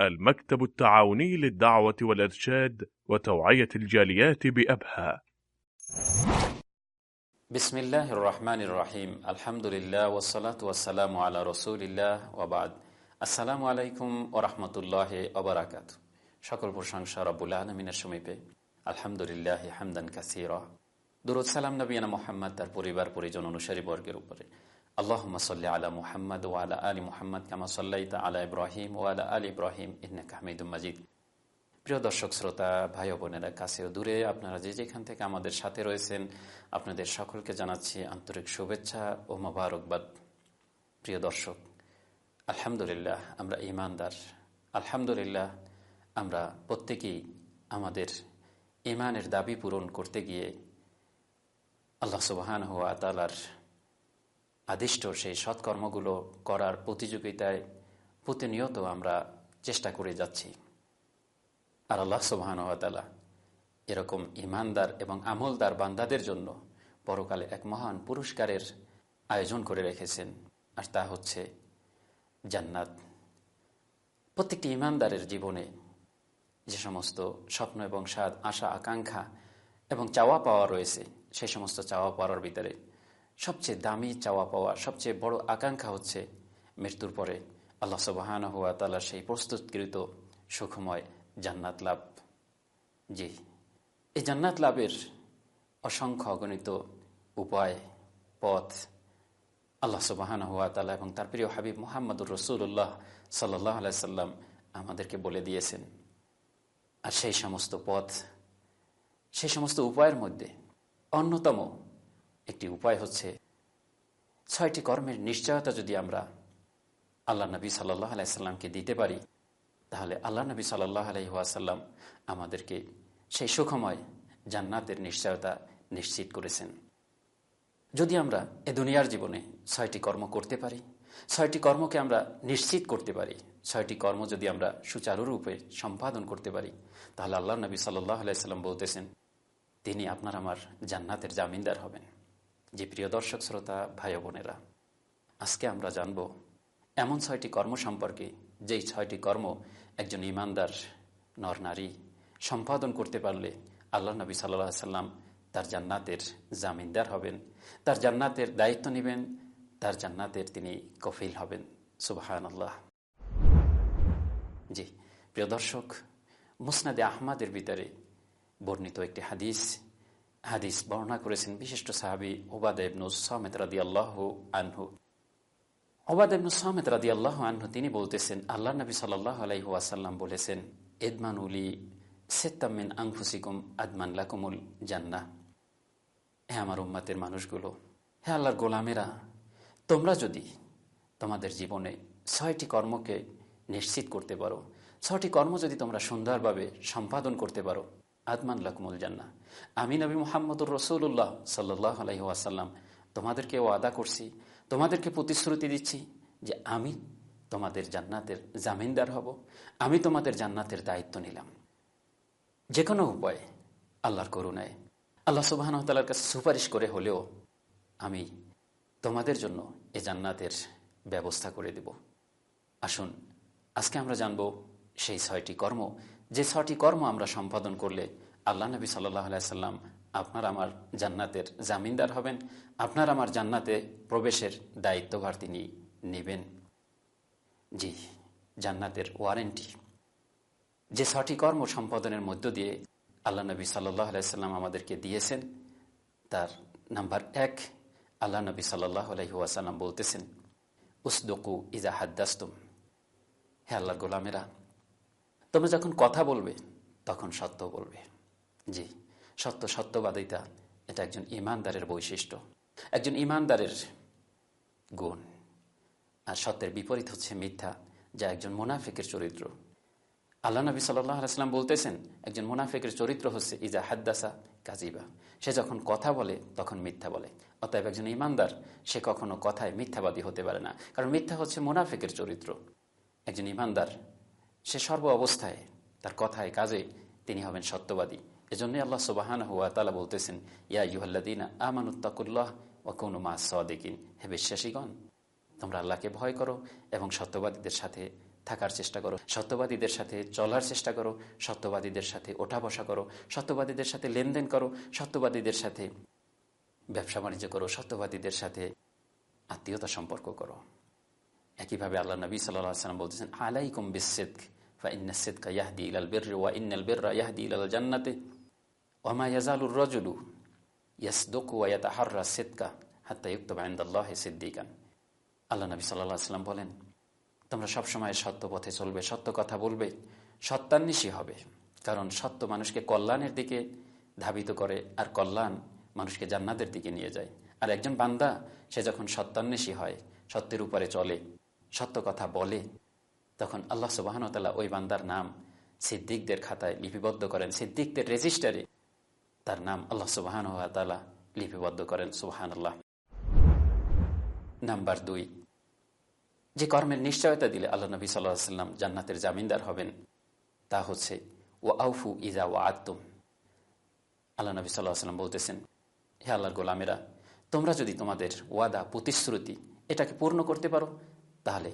المكتب التعاوني للدعوة والإرشاد وتوعية الجاليات بأبها بسم الله الرحمن الرحيم الحمد لله والصلاة والسلام على رسول الله وبعد আসসালামু আলাইকুম ও রহমতুল্লাহ অবরাকাত সকল প্রশংসা রব্বুল আলমিনের সমীপে আলহামদুলিল্লাহ হামদান কাসিরা দুরুদ সালাম নবীনা মোহাম্মদ তার পরিবার পরিজন অনুসারী বর্গের উপরে আলা মুহাম্মদ ও আলা আলী মুহাম্মদ কামা সাল্লাইতা আলা ইব্রাহিম ও আলা আলী ইব্রাহিম ইন্নাক হামিদুম মাজিদ প্রিয় দর্শক, শ্রোতা, ভাই বোনেরা, কাছে দূরে আপনারা যে যেখান থেকে আমাদের সাথে রয়েছেন, আপনাদের সকলকে জানাচ্ছি আন্তরিক শুভেচ্ছা ও মোবারকবাদ। প্রিয় দর্শক, আলহামদুলিল্লাহ আমরা ইমানদার আলহামদুলিল্লাহ আমরা প্রত্যেকেই আমাদের ইমানের দাবি পূরণ করতে গিয়ে আল্লাহ সুবাহান হুয়া তালার আদিষ্ট সেই সৎকর্মগুলো করার প্রতিযোগিতায় প্রতিনিয়ত আমরা চেষ্টা করে যাচ্ছি। আর আল্লাহ সুবাহান এরকম ইমানদার এবং আমলদার বান্দাদের জন্য পরকালে এক মহান পুরস্কারের আয়োজন করে রেখেছেন। আর তা হচ্ছে জান্নাত। প্রত্যেকটি ইমানদারের জীবনে যে সমস্ত স্বপ্ন এবং স্বাদ, আশা, আকাঙ্ক্ষা এবং চাওয়া পাওয়া রয়েছে, সেই সমস্ত চাওয়া পাওয়ার ভিতরে সবচেয়ে দামি চাওয়া পাওয়া, সবচেয়ে বড় আকাঙ্ক্ষা হচ্ছে মৃত্যুর পরে আল্লাহ সবাহান হুয়া তালা সেই প্রস্তুতকৃত সুখময় জান্নাত লাভ। জি, এই জান্নাত লাভের অসংখ্য অগণিত উপায়, পথ আল্লাহ সুবাহান হুয়া তালা এবং তার প্রিয় হাবিব মোহাম্মদুর রসুল্লাহ সাল্লাহ আলাইসাল্লাম আমাদেরকে বলে দিয়েছেন। আর সেই সমস্ত পথ, সেই সমস্ত উপায়ের মধ্যে অন্যতম একটি উপায় হচ্ছে ছয়টি কর্মের নিশ্চয়তা যদি আমরা আল্লাহ নবী সাল্লাহ আলাইসাল্লামকে দিতে পারি, তাহলে আল্লাহ নবী সাল্লাহ আলাইহাসাল্লাম আমাদেরকে সেই সুখময় জান্নাতের নিশ্চয়তা নিশ্চিত করেছেন। যদি আমরা এ দুনিয়ার জীবনে ছয়টি কর্ম করতে পারি, ছয়টি কর্মকে আমরা নিশ্চিত করতে পারি, ছয়টি কর্ম যদি আমরা সুচারুরূপে সম্পাদন করতে পারি, তাহলে আল্লাহ নবী সাল্লাহ আলাইসাল্লাম বলতেছেন, তিনি আপনার আমার জান্নাতের জামিনদার হবেন। যে প্রিয় দর্শক, শ্রোতা, ভাই বোনেরা, আজকে আমরা জানব এমন ছয়টি কর্ম সম্পর্কে, যেই ছয়টি কর্ম একজন ইমানদার নর নারী সম্পাদন করতে পারলে আল্লাহ নবী সাল্লাহ সাল্লাম তার জান্নাতের জামিনদার হবেন, তার জান্নাতের দায়িত্ব নেবেন, তার জান্নাতের তিনি কফিল হবেন। সুবাহান আল্লাহ জি, প্রিয় দর্শক, মুসনাদে আহমাদের ভিতরে বর্ণিত একটি হাদিস হাদিস বর্ণনা করেছেন বিশিষ্ট সাহাবি ওবাদ সামেদ রাদি আল্লাহ আনহু। আল্লাহ তিনি বলতেছেন আল্লাহ নবী সাল্লাহ আলাইহাসাল্লাম বলেছেন এদমান উলি সেত্তামিন আংফুসিকুম আদমান লাকুমুল জান্না হে আমার উম্মাতের মানুষগুলো, হে আল্লাহর গোলামেরা, তোমরা যদি তোমাদের জীবনে ছয়টি কর্মকে নিশ্চিত করতে পারো, ছয়টি কর্ম যদি তোমরা সুন্দরভাবে সম্পাদন করতে পারো, আদমান লাকুমুল জান্না আমি নবী মোহাম্মদুর রসুল্লাহ সাল্লাহ আলহি আসাল্লাম তোমাদেরকে আদা করছি, তোমাদেরকে প্রতিশ্রুতি দিচ্ছি যে আমি তোমাদের জান্নাতের জামিনদার হব, আমি তোমাদের জান্নাতের দায়িত্ব নিলাম। যে কোনো উপায়ে, আল্লাহর করুণায়। আল্লাহ সুবাহতালার কাছে সুপারিশ করে হলেও আমি তোমাদের জন্য এ জান্নাতের ব্যবস্থা করে দেব। আসুন, আজকে আমরা জানব সেই ছয়টি কর্ম। যে ছয়টি কর্ম আমরা সম্পাদন করলে আল্লাহ নবী সাল্লাহ আলাইসাল্লাম আপনার আমার জান্নাতের জামিনদার হবেন। আপনার আমার জান্নাতে প্রবেশের দায়িত্বভার তিনি নেবেন। জি, জান্নাতের ওয়ারেন্টি। যে ছটি কর্ম সম্পাদনের মধ্য দিয়ে আল্লাহ নবী সাল্লাহ আলাইসাল্লাম আমাদেরকে দিয়েছেন, তার নাম্বার এক, আল্লাহ নবী সাল্লাহ আলহিহাসাল্লাম বলতেছেন, উসদকু ইজা হাদ্দাস্তুম। হে আল্লাহর গোলামেরা, তোমরা যখন কথা বলবে, তখন সত্য বলবে। জি, সত্য সত্যবাদিতা এটা একজন ইমানদারের বৈশিষ্ট্য। একজন ইমানদারের গুণ। আর সত্যের বিপরীত হচ্ছে মিথ্যা, যা একজন মোনাফিকের চরিত্র। আল্লাহ নবী সাল্লাহ আলাইস্লাম বলতেছেন, একজন মুনাফিকের চরিত্র হচ্ছে ইজা হাদ্দাসা কাজিবা সে যখন কথা বলে, তখন মিথ্যা বলে। অতএব একজন ইমানদার, সে কখনো কথায় মিথ্যাবাদী হতে পারে না। কারণ মিথ্যা হচ্ছে মুনাফিকের চরিত্র। একজন ইমানদার, সে সর্ব অবস্থায় তার কথায়, কাজে তিনি হবেন সত্যবাদী। এজন্য আল্লাহ সুবাহান হুয়া তালা বলতেছেন, ইয়া ইহল্লাদিন আমানুত্তাকুল্লাহ ও কোনো মা সদিন হে বিশ্বাসীগণ, তোমরা আল্লাহকে ভয় করো এবং সত্যবাদীদের সাথে থাকার চেষ্টা করো, সত্যবাদীদের সাথে চলার চেষ্টা করো, সত্যবাদীদের সাথে ওঠা বসা করো, সত্যবাদীদের সাথে লেনদেন করো, সত্যবাদীদের সাথে ব্যবসা বাণিজ্য করো, সত্যবাদীদের সাথে আত্মীয়তা সম্পর্ক করো। একইভাবে আল্লাহ নবী সাল্লাহ সাল্লাম বলতেছেন, আলাইকুম বিসেদ ফা ইন্না ইয়াহদি ইলাল বের ইন্নাল বের ইয়াহদি ইলাল জান্নাতে। ওমা ইয়াজালুর রজুলু ইয়াসদকু ওয়াত হাররা সিদ্কা হাত্তা ইউক্তব আইন্দাল্লাহ সিদ্দিকান আল্লাহ নবী সাল্লাহ আসলাম বলেন, তোমরা সবসময় সত্য পথে চলবে, সত্য কথা বলবে সত্যান্বেষী হবে। কারণ সত্য মানুষকে কল্যাণের দিকে ধাবিত করে আর কল্যাণ মানুষকে জান্নাতের দিকে নিয়ে যায়। আর একজন বান্দা, সে যখন সত্যান্বেষী হয়, সত্যের উপরে চলে, সত্য কথা বলে, তখন আল্লাহ সুবাহনতাল্লাহ ওই বান্দার নাম সিদ্দিকদের খাতায় লিপিবদ্ধ করেন। সিদ্দিকদের রেজিস্টারে তার নাম আল্লাহ সুবাহান লিপিবদ্ধ করেন সুবাহান আল্লাহ নাম্বার দুই, যে কর্মের নিশ্চয়তা দিলে আল্লাহ নবী সাল্লাম জান্নাতের জামিনদার হবেন, তা হচ্ছে ও আউফু ইজা ও আত্তুম আল্লাহ নবী সাল্লাহ সাল্লাম বলতেছেন, হে আল্লাহর গোলামেরা, তোমরা যদি তোমাদের ওয়াদা, প্রতিশ্রুতি এটাকে পূর্ণ করতে পারো, তাহলে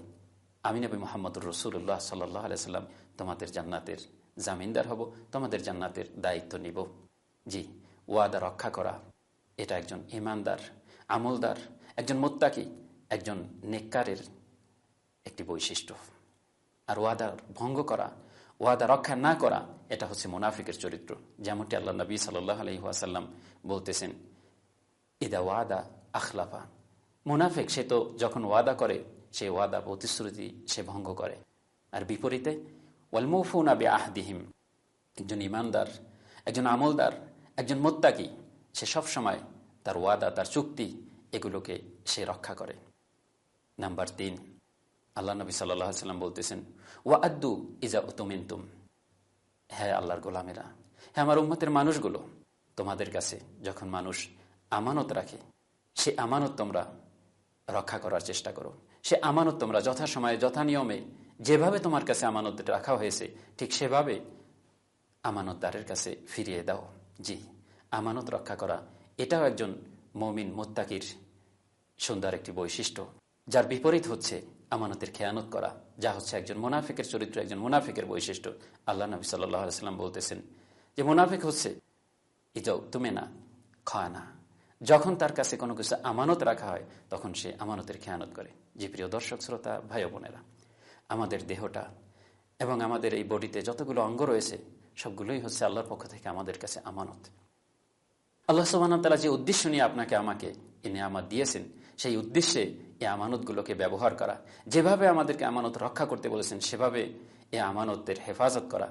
আমি নবী মোহাম্মদুর রসুল্লাহ সাল্লাহ আলিয়া আলাইসাল্লাম তোমাদের জান্নাতের জামিনদার হব, তোমাদের জান্নাতের দায়িত্ব নিব। জি, ওয়াদা রক্ষা করা, এটা একজন ইমানদার, আমলদার, একজন মোত্তাকি, একজন নেককারের একটি বৈশিষ্ট্য। আর ওয়াদা ভঙ্গ করা, ওয়াদা রক্ষা না করা, এটা হচ্ছে মুনাফিকের চরিত্র। যেমনটি আল্লাহ নবী সাল্লাহ আলহিহাসাল্লাম বলতেছেন, ইদা ওয়াদা আখলাফা। মুনাফিক, সে তো যখন ওয়াদা করে, সে ওয়াদা প্রতিশ্রুতি সে ভঙ্গ করে। আর বিপরীতে ওয়ালমৌফুন আবে আহদিহিম একজন ইমানদার, একজন আমলদার একজন মোত্তাকি, সে সবসময় তার ওয়াদা, তার চুক্তি এগুলোকে সে রক্ষা করে। নাম্বার তিন, আল্লাহ নবী সাল্লাহ সাল্লাম বলতেছেন ওয়া আদু ইজা উতুমিনতুম। হ্যাঁ আল্লাহর গোলামেরা হ্যাঁ আমার উম্মতের মানুষগুলো, তোমাদের কাছে যখন মানুষ আমানত রাখে, সে আমানত তোমরা রক্ষা করার চেষ্টা করো। সে আমানত তোমরা যথাসময়ে, যথানিয়মে, যেভাবে তোমার কাছে আমানত রাখা হয়েছে, ঠিক সেভাবে আমানতদারের কাছে ফিরিয়ে দাও। জি, আমানত রক্ষা করা, এটাও একজন মমিন মোত্তাকির সুন্দর একটি বৈশিষ্ট্য, যার বিপরীত হচ্ছে আমানতের খেয়ানত করা, যা হচ্ছে একজন মুনাফিকের চরিত্র, একজন মুনাফিকের বৈশিষ্ট্য। আল্লাহ নবী সাল্লাম বলতেছেন যে, মুনাফিক হচ্ছে ইজাও তুমি না খানা যখন তার কাছে কোনো কিছু আমানত রাখা হয়, তখন সে আমানতের খেয়ানত করে। যে প্রিয় দর্শক, শ্রোতা, ভাই বোনেরা, আমাদের দেহটা এবং আমাদের এই বডিতে যতগুলো অঙ্গ রয়েছে সবগুলোই হচ্ছে আল্লাহর পক্ষ থেকে আমাদের কাছে আমানত। আল্লাহ সুবাহতালা যে উদ্দেশ্য নিয়ে আপনাকে আমাকে এ নিয়ামত দিয়েছেন, সেই উদ্দেশ্যে এই আমানতগুলোকে ব্যবহার করা, যেভাবে আমাদেরকে আমানত রক্ষা করতে বলেছেন, সেভাবে এ আমানতের হেফাজত করা,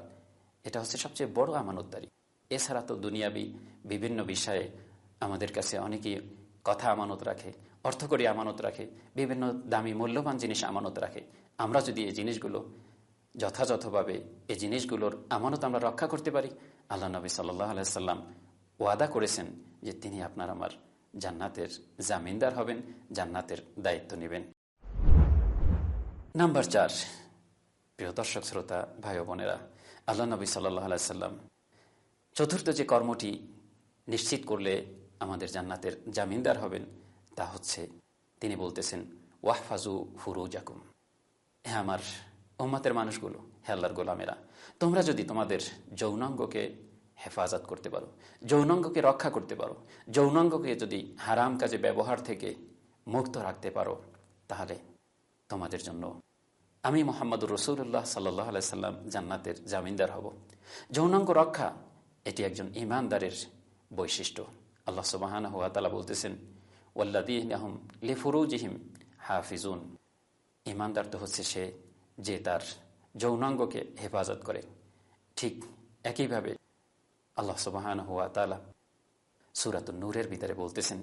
এটা হচ্ছে সবচেয়ে বড় আমানতদারি। এছাড়া তো দুনিয়াবি বিভিন্ন বিষয়ে আমাদের কাছে অনেকেই কথা আমানত রাখে, অর্থকরী আমানত রাখে, বিভিন্ন দামি মূল্যবান জিনিস আমানত রাখে। আমরা যদি এই জিনিসগুলো যথাযথভাবে এই জিনিসগুলোর আমানত আমরা রক্ষা করতে পারি। আল্লাহ নবী সাল্লাহ আলাইসাল্লাম ওয়াদা করেছেন যে তিনি আপনার আমার জান্নাতের জামিনদার হবেন, জান্নাতের দায়িত্ব নেবেন। নাম্বার চার, প্রিয় দর্শক, শ্রোতা, ভাই বোনেরা, আল্লাহ নবী সাল্লাহ আলাইসাল্লাম চতুর্থ যে কর্মটি নিশ্চিত করলে আমাদের জান্নাতের জামিনদার হবেন, তা হচ্ছে তিনি বলতেছেন ওয়াহফাজু ফুরুজাকুম। হ্যাঁ আমার ওম্মাতের মানুষগুলো হে আল্লাহর গোলামেরা, তোমরা যদি তোমাদের যৌনাঙ্গকে হেফাজত করতে পারো, যৌনাঙ্গকে রক্ষা করতে পারো, যৌনাঙ্গকে যদি হারাম কাজে ব্যবহার থেকে মুক্ত রাখতে পারো, তাহলে তোমাদের জন্য আমি মোহাম্মদুর রসুল্লাহ সাল্লাহ সাল্লাম জান্নাতের জামিনদার হব। যৌনাঙ্গ রক্ষা, এটি একজন ইমানদারের বৈশিষ্ট্য। আল্লাহ সুবাহান হুয়া তালা বলতেছেন ওয়াল্লাদিহম লিফুরুজিহিম হাফিজুন। ইমানদার তো হচ্ছে সে যে তার যৌনাঙ্গকে হেফাজত করে। ঠিক একইভাবে আল্লাহ সুবাহান হুয়া তালা সুরাত নূরের ভিতরে বলতেছেন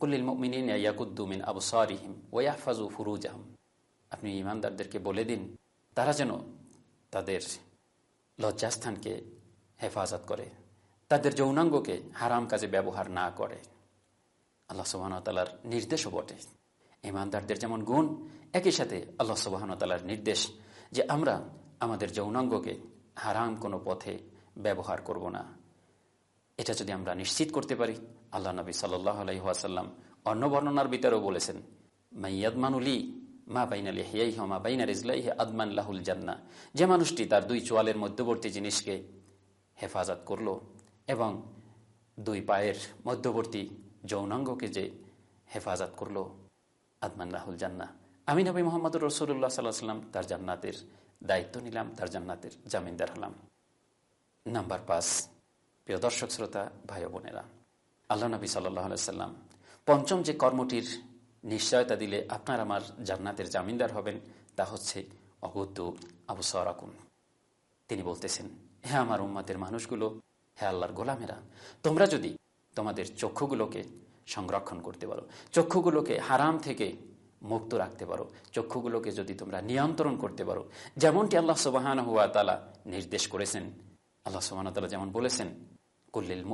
কুল্লিল মিনিন ইয়াকুদ্দুমিন আবু সারিহিম ওয়াহফাজু ফুরুজাহম। আপনি ইমানদারদেরকে বলে দিন, তারা যেন তাদের লজ্জাস্থানকে হেফাজত করে, তাদের যৌনাঙ্গকে হারাম কাজে ব্যবহার না করে। আল্লাহ সুবাহতালার নির্দেশও বটে। ইমানদারদের যেমন গুণ, একই সাথে আল্লাহ সুবাহতালার নির্দেশ যে আমরা আমাদের যৌনাঙ্গকে হারাম কোনো পথে ব্যবহার করব না। এটা যদি আমরা নিশ্চিত করতে পারি, আল্লাহ নবী সাল্লাহ আলহিহাসাল্লাম অন্য বর্ণনার ভিতরেও বলেছেন মাইয়াদ মানুলি মা বাইনাল হিয়াই মা বাইনার ইসলাই আদমান লাহুল জান্না। যে মানুষটি তার দুই চোয়ালের মধ্যবর্তী জিনিসকে হেফাজত করল এবং দুই পায়ের মধ্যবর্তী যৌনাঙ্গকে যে হেফাজত করল আদমান রাহুল জান্না আমি নবী মোহাম্মদ রসুল্লাহ সাল্লাহ সাল্লাম তার জান্নাতের দায়িত্ব নিলাম, তার জান্নাতের জামিনদার হলাম। নাম্বার পাঁচ, প্রিয় দর্শক, শ্রোতা, ভাই বোনেরা, আল্লাহ নবী সাল্লাহ সাল্লাম পঞ্চম যে কর্মটির নিশ্চয়তা দিলে আপনার আমার জান্নাতের জামিনদার হবেন, তা হচ্ছে অগুদ্দ আবু সরাকুম তিনি বলতেছেন হ্যাঁ আমার উম্মাদের মানুষগুলো হ্যাঁ আল্লাহর গোলামেরা, তোমরা যদি তোমাদের চক্ষুগুলোকে সংরক্ষণ করতে পারো। চক্ষুগুলোকে হারাম থেকে মুক্ত রাখতে পারো। চক্ষুগুলোকে যদি তোমরা নিয়ন্ত্রণ করতে পারো। যেমনটি আল্লাহ সুবাহান হুয়া তালা নির্দেশ করেছেন। আল্লাহ সুবাহ তালা যেমন বলেছেন কুল্লিল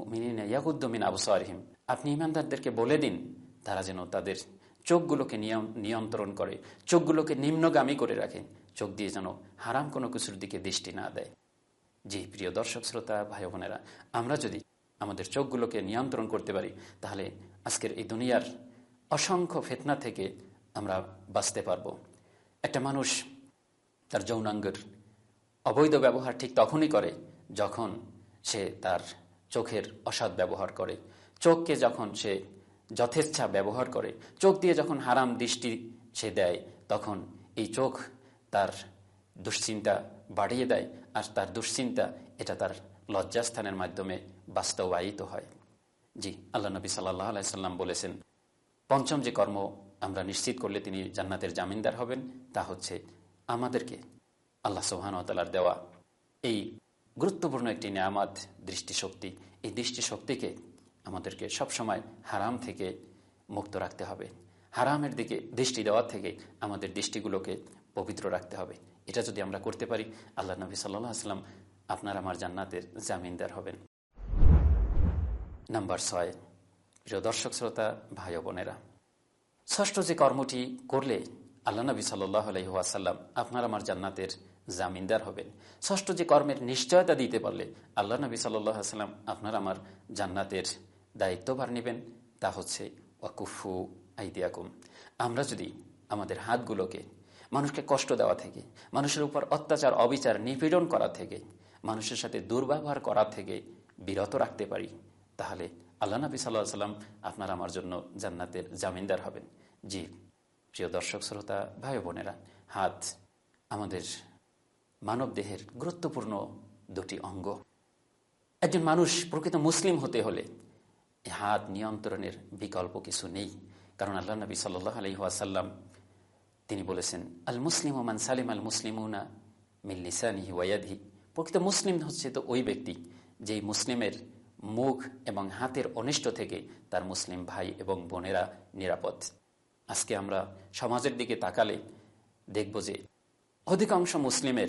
ইয়াকুদ্দমিন আবসারহিম। আপনি ইমানদারদেরকে বলে দিন, তারা যেন তাদের চোখগুলোকে নিয়ন্ত্রণ করে, চোখগুলোকে নিম্নগামী করে রাখে। চোখ দিয়ে যেন হারাম কোনো কিছুর দিকে দৃষ্টি না দেয়। জি, প্রিয় দর্শক, শ্রোতা ভাই বোনেরা আমরা যদি আমাদের চোখগুলোকে নিয়ন্ত্রণ করতে পারি, তাহলে আজকের এই দুনিয়ার অসংখ্য ফেতনা থেকে আমরা বাঁচতে পারব। একটা মানুষ তার যৌনাঙ্গের অবৈধ ব্যবহার ঠিক তখনই করে যখন সে তার চোখের অসৎ ব্যবহার করে। চোখকে যখন সে যথেচ্ছা ব্যবহার করে, চোখ দিয়ে যখন হারাম দৃষ্টি সে দেয়, তখন এই চোখ তার দুশ্চিন্তা বাড়িয়ে দেয় আর তার দুশ্চিন্তা এটা তার লজ্জাস্থানের মাধ্যমে বাস্তবায়িত হয়। জি, আল্লাহ নবী সাল্লাহ আলাইসাল্লাম বলেছেন, পঞ্চম যে কর্ম আমরা নিশ্চিত করলে তিনি জান্নাতের জামিনদার হবেন, তা হচ্ছে আমাদেরকে আল্লাহ সোহানতালার দেওয়া এই গুরুত্বপূর্ণ একটি নেয়ামাত, দৃষ্টিশক্তি। এই দৃষ্টিশক্তিকে আমাদেরকে সবসময় হারাম থেকে মুক্ত রাখতে হবে। হারামের দিকে দৃষ্টি দেওয়ার থেকে আমাদের দৃষ্টিগুলোকে পবিত্র রাখতে হবে। এটা যদি আমরা করতে পারি, আল্লাহ নবী সাল্লাহ আসলাম আপনার আমার জান্নাতের জামিনদার হবেন। নাম্বার ছয়। প্রিয় দর্শক, শ্রোতা, ভাই বোনেরা, ষষ্ঠ যে কর্মটি করলে আল্লাহ নবী সাল্লাহ আলহিহাসাল্লাম আপনার আমার জান্নাতের জামিনদার হবেন। ষষ্ঠ যে কর্মের নিশ্চয়তা দিতে পারলে আল্লাহ নবী সাল্লাম আপনার আমার জান্নাতের দায়িত্বভার নেবেন। তা হচ্ছে, ওয়াকুফু আইদিয়াকুম। আমরা যদি আমাদের হাতগুলোকে মানুষকে কষ্ট দেওয়া থেকে, মানুষের উপর অত্যাচার, অবিচার, নিপীড়ন করা থেকে, মানুষের সাথে দুর্ব্যবহার করা থেকে বিরত রাখতে পারি তাহলে আল্লাহ নবী সাল্লাহ সাল্লাম আপনার আমার জন্য জান্নাতের জামিনদার হবেন। জি, প্রিয় দর্শক, শ্রোতা, ভাই বোনেরা, হাত আমাদের মানব দেহের গুরুত্বপূর্ণ দুটি অঙ্গ। একজন মানুষ প্রকৃত মুসলিম হতে হলে হাত নিয়ন্ত্রণের বিকল্প কিছু নেই। কারণ আল্লাহ নবী সাল্লাহ আলহিহাসাল্লাম তিনি বলেছেন আল মুসলিম ওমান সালিম আল মুসলিমুনা মিল্লিসানি ওয়াদি প্রকৃত মুসলিম হচ্ছে তো ওই ব্যক্তি যেই মুসলিমের মুখ এবং হাতের অনিষ্ট থেকে তার মুসলিম ভাই এবং বোনেরা নিরাপদ। আজকে আমরা সমাজের দিকে তাকালে দেখব যে অধিকাংশ মুসলিমের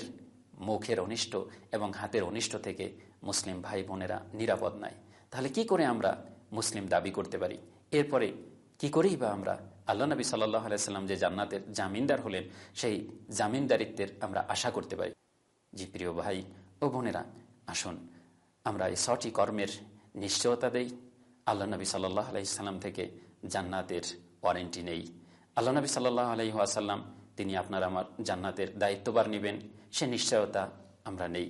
মুখের অনিষ্ট এবং হাতের অনিষ্ট থেকে মুসলিম ভাই বোনেরা নিরাপদ নাই। তাহলে কি করে আমরা মুসলিম দাবি করতে পারি? এরপরে কি করেই বা আমরা আল্লাহ নবী সাল্লাহ আলাইসাল্লাম যে জান্নাতের জামিনদার হলেন, সেই জামিনদারিত্বের আমরা আশা করতে পারি। জি প্রিয় ভাই ও বোনেরা, আসুন আমরা এই ছটি কর্মের নিশ্চয়তা দেই। আল্লাহ নবী সাল্লাহ আলাইসাল্লাম থেকে জান্নাতের ওয়ারেন্টি নেই। আল্লাহ নবী সাল্লাহ আলহিহাসাল্লাম তিনি আপনার আমার জান্নাতের দায়িত্ববার নেবেন। সে নিশ্চয়তা আমরা নেই।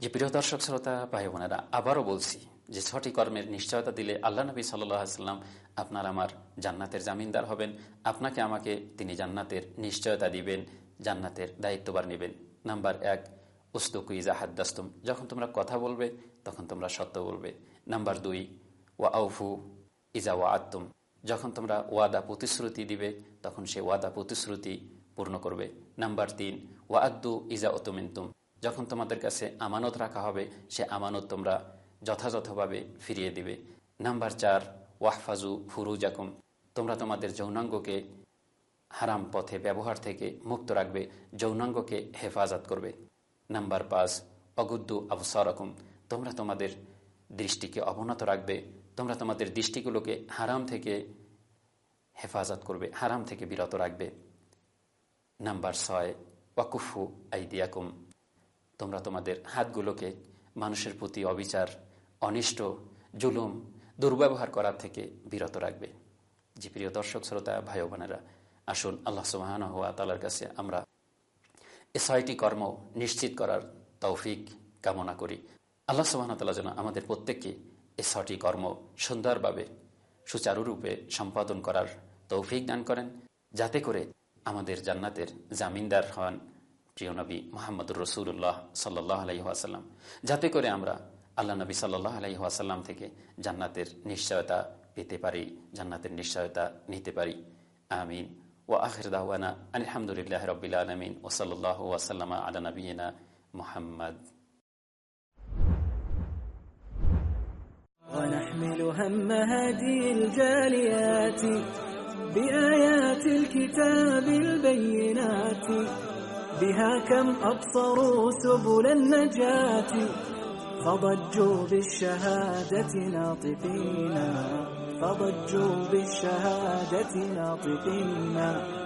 যে প্রিয় দর্শক, শ্রোতা ভাই বোনেরা আবারও বলছি যে ছটি কর্মের নিশ্চয়তা দিলে আল্লাহ নবী সাল্লাম আপনার আমার জান্নাতের জামিনদার হবেন। আপনাকে আমাকে তিনি জান্নাতের নিশ্চয়তা দিবেন, জান্নাতের দায়িত্ববার নেবেন। নাম্বার এক উস্তুকুইজা হাদ্দাস্তুম। যখন তোমরা কথা বলবে, তখন তোমরা সত্য বলবে। নাম্বার দুই, ওয়া আউফু ইজা ওয়া আত্তুম যখন তোমরা ওয়াদা প্রতিশ্রুতি দিবে, তখন সে ওয়াদা প্রতিশ্রুতি পূর্ণ করবে। নাম্বার তিন, ওয়া আদ্দু ইজা অতুমিন্তুম যখন তোমাদের কাছে আমানত রাখা হবে, সে আমানত তোমরা যথাযথভাবে ফিরিয়ে দিবে। নাম্বার চার, ওয়াহফাজু ফুরুজাকুম। তোমরা তোমাদের যৌনাঙ্গকে হারাম পথে ব্যবহার থেকে মুক্ত রাখবে, যৌনাঙ্গকে হেফাজত করবে। নাম্বার পাঁচ অগুদ্দু আবসরকম। তোমরা তোমাদের দৃষ্টিকে অবনত রাখবে, তোমরা তোমাদের দৃষ্টিগুলোকে হারাম থেকে হেফাজত করবে, হারাম থেকে বিরত রাখবে। নাম্বার ছয়, ওয়াকুফু আইদিয়াকুম। তোমরা তোমাদের হাতগুলোকে মানুষের প্রতি অবিচার, অনিষ্ট, জুলুম, দুর্ব্যবহার করার থেকে বিরত রাখবে। জি প্রিয় দর্শক, শ্রোতা, ভাই বোনেরা, আসুন আল্লাহ সুবাহান হুয়া তালার কাছে আমরা এ ছয়টি কর্ম নিশ্চিত করার তৌফিক কামনা করি। আল্লাহ সুবাহতাল্লাহ যেন আমাদের প্রত্যেককে এ ছটি কর্ম সুন্দরভাবে, সুচারুরূপে সম্পাদন করার তৌফিক দান করেন, যাতে করে আমাদের জান্নাতের জামিনদার হন প্রিয় নবী মোহাম্মদুর রসুল্লাহ সাল্লাহ আলহিহাসাল্লাম যাতে করে আমরা আল্লাহ নবী সাল্লাহ আলহিহাসাল্লাম থেকে জান্নাতের নিশ্চয়তা পেতে পারি, জান্নাতের নিশ্চয়তা নিতে পারি। আমিন। وآخر دعوانا أن الحمد لله رب العالمين وصلى الله وسلم على نبينا محمد. ونحمل هم هذه الجاليات بآيات الكتاب البينات بها كم أبصروا سبل النجاة فضجوا بالشهادة ناطقين. فضجوا بالشهادة ناطقين.